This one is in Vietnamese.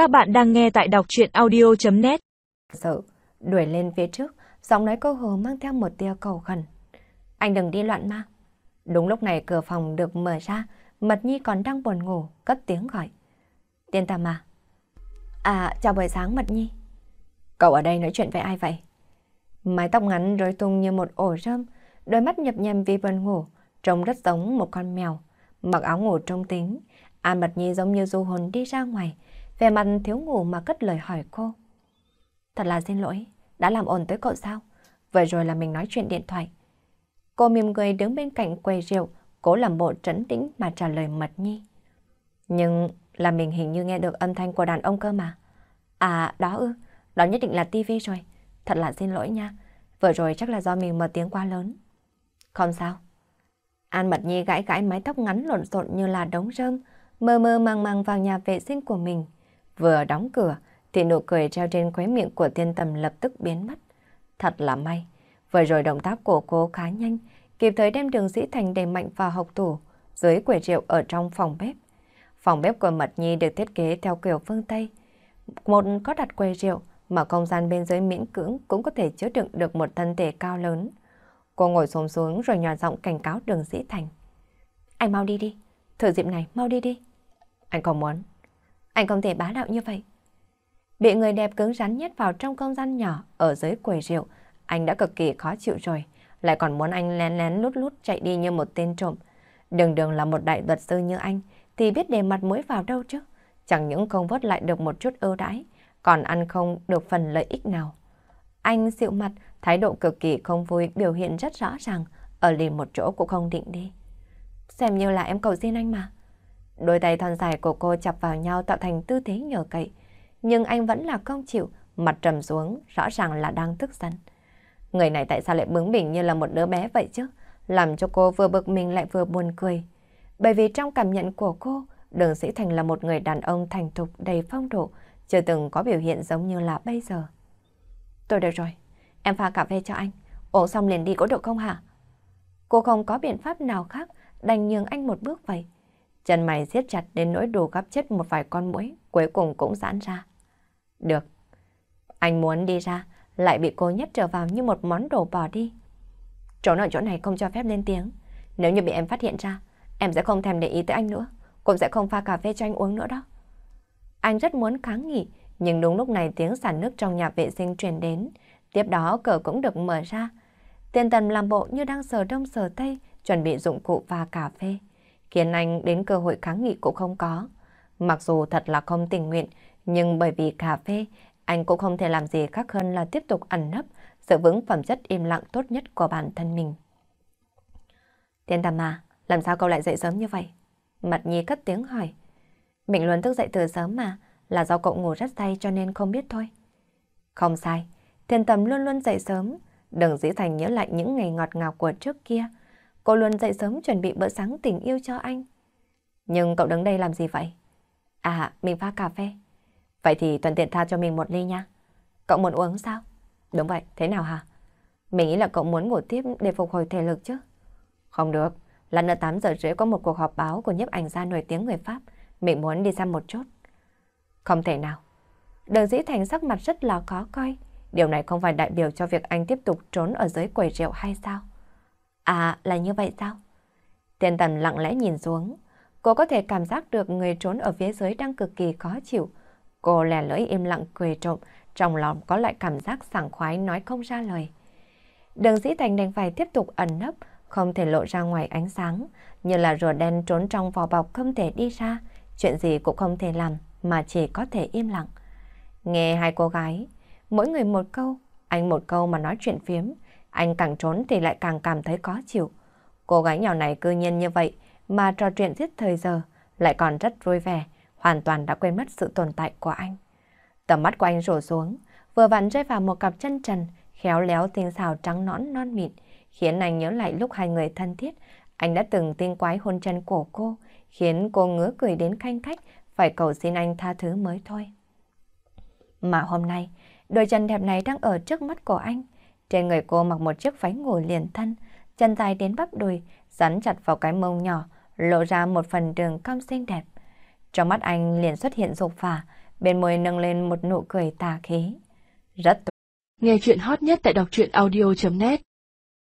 Các bạn đang nghe tại đọc chuyện audio.net Sợ, đuổi lên phía trước, giọng nói cô Hồ mang theo một tia cầu khẩn. Anh đừng đi loạn ma. Đúng lúc này cửa phòng được mở ra, Mật Nhi còn đang buồn ngủ, cất tiếng gọi. Tiên tà mà. À, chào buổi sáng Mật Nhi. Cậu ở đây nói chuyện với ai vậy? Mái tóc ngắn rối tung như một ổ rơm, đôi mắt nhập nhèm vì buồn ngủ, trông rất giống một con mèo. Mặc áo ngủ trông tính, An Mật Nhi giống như du hồn đi ra ngoài, về mặt thiếu ngủ mà cất lời hỏi cô. Thật là xin lỗi, đã làm ồn tới cậu sao? vừa rồi là mình nói chuyện điện thoại. Cô mỉm cười đứng bên cạnh quầy rượu, cố làm bộ trấn tĩnh mà trả lời Mật Nhi. Nhưng là mình hình như nghe được âm thanh của đàn ông cơ mà. À, đó ư, đó nhất định là tivi rồi. Thật là xin lỗi nha. Vừa rồi chắc là do mình mở tiếng quá lớn. Không sao. An Mật Nhi gãi gãi mái tóc ngắn lộn xộn như là đống rơm, mơ mơ màng màng vào nhà vệ sinh của mình. Vừa đóng cửa, thì nụ cười treo trên khóe miệng của tiên tầm lập tức biến mất. Thật là may. Vừa rồi động tác của cô khá nhanh, kịp thời đem đường sĩ thành đầy mạnh vào học tủ, dưới quầy rượu ở trong phòng bếp. Phòng bếp của Mật Nhi được thiết kế theo kiểu phương Tây. Một có đặt quầy rượu, mà không gian bên dưới miễn cưỡng cũng có thể chứa đựng được một thân thể cao lớn. Cô ngồi xổm xuống rồi nhỏ giọng cảnh cáo đường sĩ thành. Anh mau đi đi, thử dịp này mau đi đi. Anh không muốn. Anh không thể bá đạo như vậy. Bị người đẹp cứng rắn nhét vào trong không gian nhỏ ở dưới quầy rượu, anh đã cực kỳ khó chịu rồi. Lại còn muốn anh lén lén lút lút chạy đi như một tên trộm. Đường đường là một đại luật sư như anh, thì biết để mặt mũi vào đâu chứ. Chẳng những không vớt lại được một chút ưu đãi, còn ăn không được phần lợi ích nào. Anh dịu mặt, thái độ cực kỳ không vui biểu hiện rất rõ ràng, ở liền một chỗ cũng không định đi. Xem như là em cầu xin anh mà. Đôi tay thon dài của cô chập vào nhau tạo thành tư thế nhờ cậy. Nhưng anh vẫn là không chịu, mặt trầm xuống, rõ ràng là đang tức giận. Người này tại sao lại bướng bỉnh như là một đứa bé vậy chứ? Làm cho cô vừa bực mình lại vừa buồn cười. Bởi vì trong cảm nhận của cô, Đường Sĩ Thành là một người đàn ông thành thục đầy phong độ, chưa từng có biểu hiện giống như là bây giờ. Tôi được rồi, em pha cà phê cho anh, uống xong liền đi có được không hả? Cô không có biện pháp nào khác, đành nhường anh một bước vậy. Chân mày siết chặt đến nỗi đủ gấp chết một vài con mũi, cuối cùng cũng giãn ra. Được. Anh muốn đi ra, lại bị cô nhét trở vào như một món đồ bỏ đi. Trốn ở chỗ này không cho phép lên tiếng. Nếu như bị em phát hiện ra, em sẽ không thèm để ý tới anh nữa, cũng sẽ không pha cà phê cho anh uống nữa đó. Anh rất muốn kháng nghị, nhưng đúng lúc này tiếng xả nước trong nhà vệ sinh truyền đến. Tiếp đó cửa cũng được mở ra. Tiền tần làm bộ như đang sờ đông sờ tây, chuẩn bị dụng cụ và cà phê khiến anh đến cơ hội kháng nghị cũng không có. Mặc dù thật là không tình nguyện, nhưng bởi vì cà phê, anh cũng không thể làm gì khác hơn là tiếp tục ẩn nấp, giữ vững phẩm chất im lặng tốt nhất của bản thân mình. Tiên Tàm à, làm sao cậu lại dậy sớm như vậy? Mặt Nhi cất tiếng hỏi. Mình luôn thức dậy từ sớm mà, là do cậu ngủ rất say cho nên không biết thôi. Không sai, Thiên Tầm luôn luôn dậy sớm, đừng dĩ thành nhớ lại những ngày ngọt ngào của trước kia. Cô luôn dậy sớm chuẩn bị bữa sáng tình yêu cho anh. Nhưng cậu đứng đây làm gì vậy? À, mình pha cà phê. Vậy thì thuận tiện tha cho mình một ly nha. Cậu muốn uống sao? Đúng vậy, thế nào hả? Mình nghĩ là cậu muốn ngủ tiếp để phục hồi thể lực chứ. Không được, lần nữa 8 giờ rưỡi có một cuộc họp báo của nhiếp ảnh gia nổi tiếng người Pháp. Mình muốn đi xem một chút. Không thể nào. Đường dĩ thành sắc mặt rất là khó coi. Điều này không phải đại biểu cho việc anh tiếp tục trốn ở dưới quầy rượu hay sao? À, là như vậy sao? Thiên tần lặng lẽ nhìn xuống. Cô có thể cảm giác được người trốn ở phía dưới đang cực kỳ khó chịu. Cô lè lưỡi im lặng cười trộm, trong lòng có lại cảm giác sảng khoái nói không ra lời. Đường dĩ thành đành phải tiếp tục ẩn nấp, không thể lộ ra ngoài ánh sáng, như là rùa đen trốn trong vỏ bọc không thể đi ra, chuyện gì cũng không thể làm, mà chỉ có thể im lặng. Nghe hai cô gái, mỗi người một câu, anh một câu mà nói chuyện phiếm, anh càng trốn thì lại càng cảm thấy khó chịu. Cô gái nhỏ này cư nhiên như vậy mà trò chuyện giết thời giờ lại còn rất vui vẻ, hoàn toàn đã quên mất sự tồn tại của anh. Tầm mắt của anh rổ xuống, vừa vặn rơi vào một cặp chân trần, khéo léo tinh xào trắng nõn non mịn, khiến anh nhớ lại lúc hai người thân thiết. Anh đã từng tinh quái hôn chân của cô, khiến cô ngứa cười đến khanh khách, phải cầu xin anh tha thứ mới thôi. Mà hôm nay, đôi chân đẹp này đang ở trước mắt của anh. Trên người cô mặc một chiếc váy ngủ liền thân, chân dài đến bắp đùi, rắn chặt vào cái mông nhỏ, lộ ra một phần đường cong xinh đẹp. Trong mắt anh liền xuất hiện dục phả, bên môi nâng lên một nụ cười tà khí. Rất tốt. Nghe chuyện hot nhất tại đọc truyện audio.net